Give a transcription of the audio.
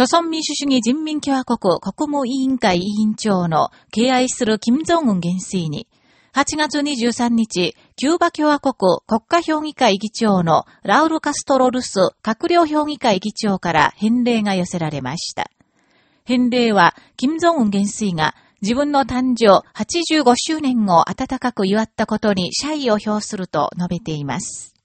朝鮮民主主義人民共和国国務委員会委員長の敬愛する金正恩元帥に、8月23日、キューバ共和国国家評議会議長のラウル・カストロルス閣僚評議会議長から返礼が寄せられました。返礼は、金正恩元帥が自分の誕生85周年を温かく祝ったことに謝意を表すると述べています。